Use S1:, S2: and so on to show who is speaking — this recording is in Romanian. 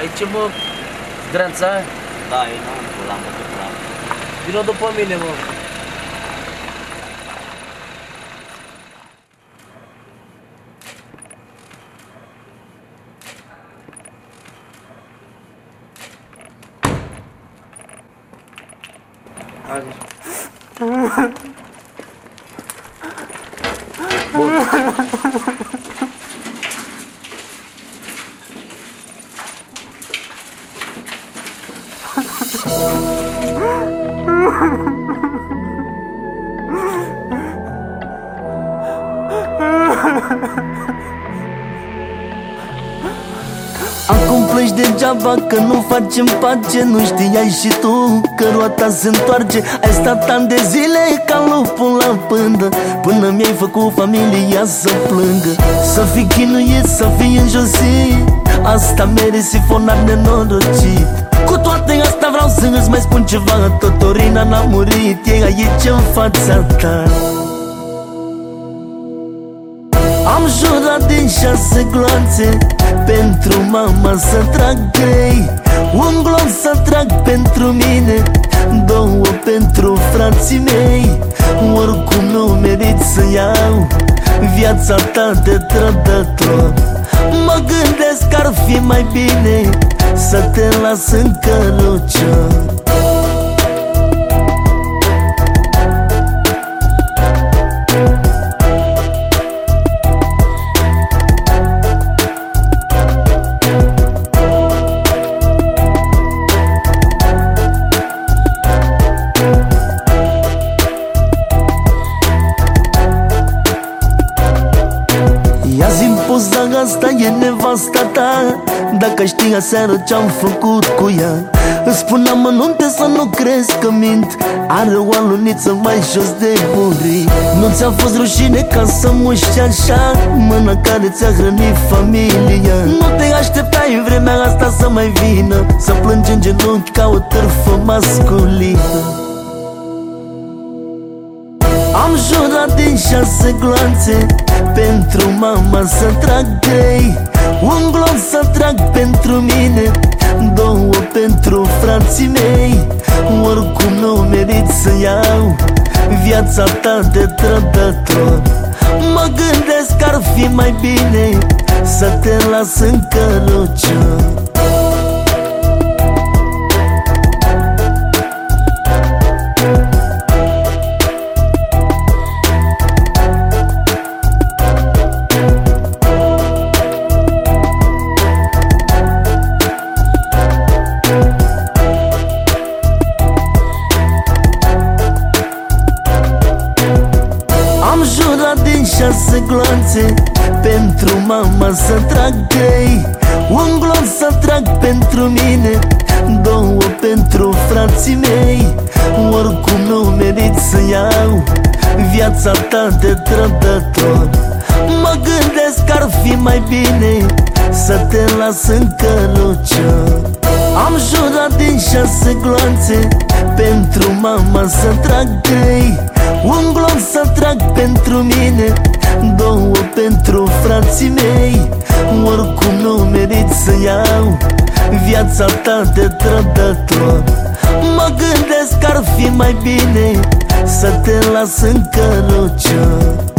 S1: Aici, mă, Zdranța,
S2: Da, e înăuntru, l-am bătut la
S1: vină după mine, mă. Haide. Bun.
S3: Acum pleci degeaba că nu facem pace. Nu știai și tu că roata se întoarce. Ai stat ani de zile ca lupul la pândă. Până mi-ai făcut familia să plângă. Să fii chinuit, să fii înjosit Asta mere sifonar nenorocit. Cu toate asta vreau să îți mai spun ceva. Totorina n-a murit, e aici în fața ta. Am jurat din șase gloanțe Pentru mama să trag trei Un glonț să trag pentru mine Două pentru frații mei. Oricum nu merit să iau Viața ta de trădător. Mă gândesc că ar fi mai bine Să te las în cărucior asta e nevasta ta. Dacă știi aseară ce-am făcut cu ea Îți spun amănunte să nu crezi că mint. Are o aluniță mai jos de buri Nu ți-a fost rușine ca să muști așa? Mâna care ți-a hrănit familia. Nu te așteptai în vremea asta să mai vină Să plângi în genunchi ca o târfă masculină. Am jurat din șase gloanțe Pentru mama să trag trei Un glonț să trag pentru mine Două pentru frații mei. Oricum nu merit să iau Viața ta de trădător. Mă gândesc că ar fi mai bine Să te las în cărucior Am jurat din șase gloanțe Pentru mama să trag trei Un glonț să trag pentru mine Două pentru frații mei. Oricum nu merit să iau Viața ta de trădător. Mă gândesc că ar fi mai bine Să te las în cărucior Am jurat din șase gloanțe Pentru mama să trag trei mine Două pentru frații mei. Oricum nu merit să iau Viața ta de trădător. Mă gândesc că ar fi mai bine Să te las în cărucior